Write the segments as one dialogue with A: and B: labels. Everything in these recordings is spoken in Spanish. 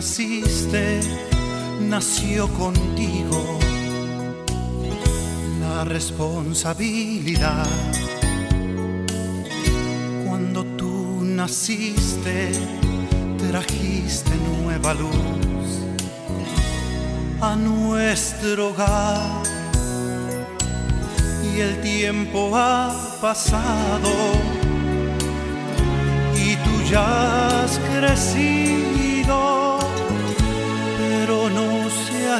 A: naciste, nació contigo la responsabilidad. Cuando tú naciste, trajiste nueva luz a nuestro hogar. Y el tiempo ha pasado y tú ya has crecido,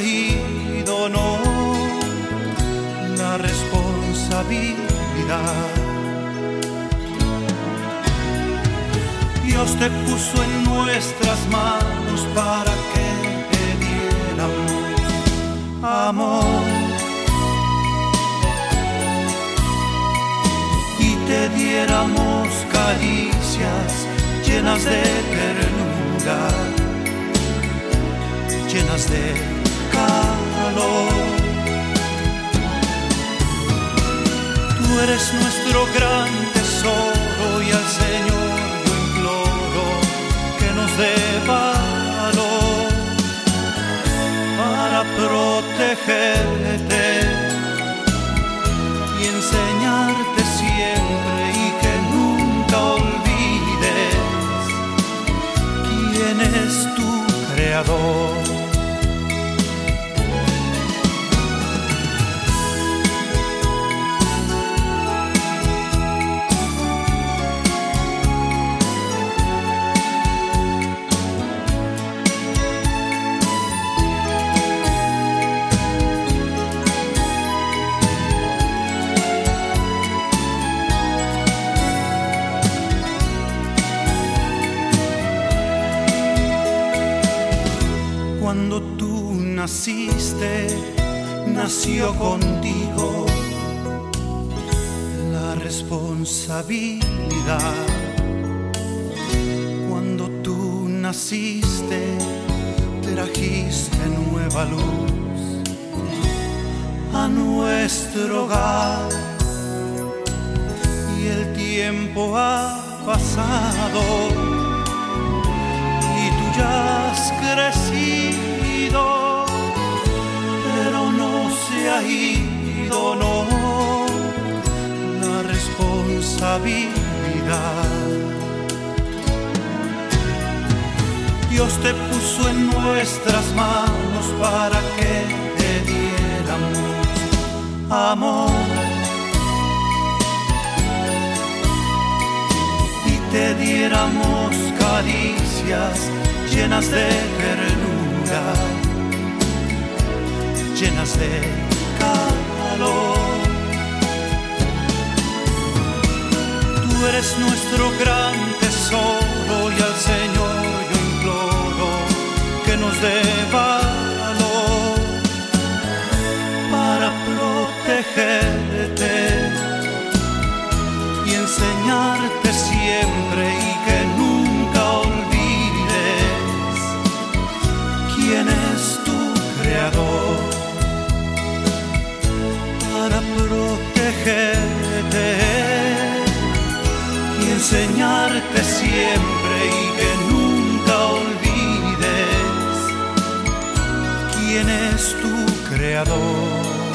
A: ido, no, la responsabilidad. Dios te puso en nuestras manos para que te diéramos amor. Y te diéramos caricias llenas de ternura, llenas de Tú eres nuestro gran tesoro y al Señor yo imploro que nos dé valor para protegerte y enseñarte siempre y que nunca olvides quién es tu creador. Cuando tú naciste, nació contigo la responsabilidad. Cuando tú naciste, trajiste nueva luz a nuestro hogar. Y el tiempo ha pasado y tú ya has crecido, responsabilidad. Dios te puso en nuestras manos para que te diéramos amor. Y te diéramos caricias llenas de ternura, llenas de Eres nuestro gran tesoro y al Señor enseñarte siempre y que nunca olvides quién es tu creador.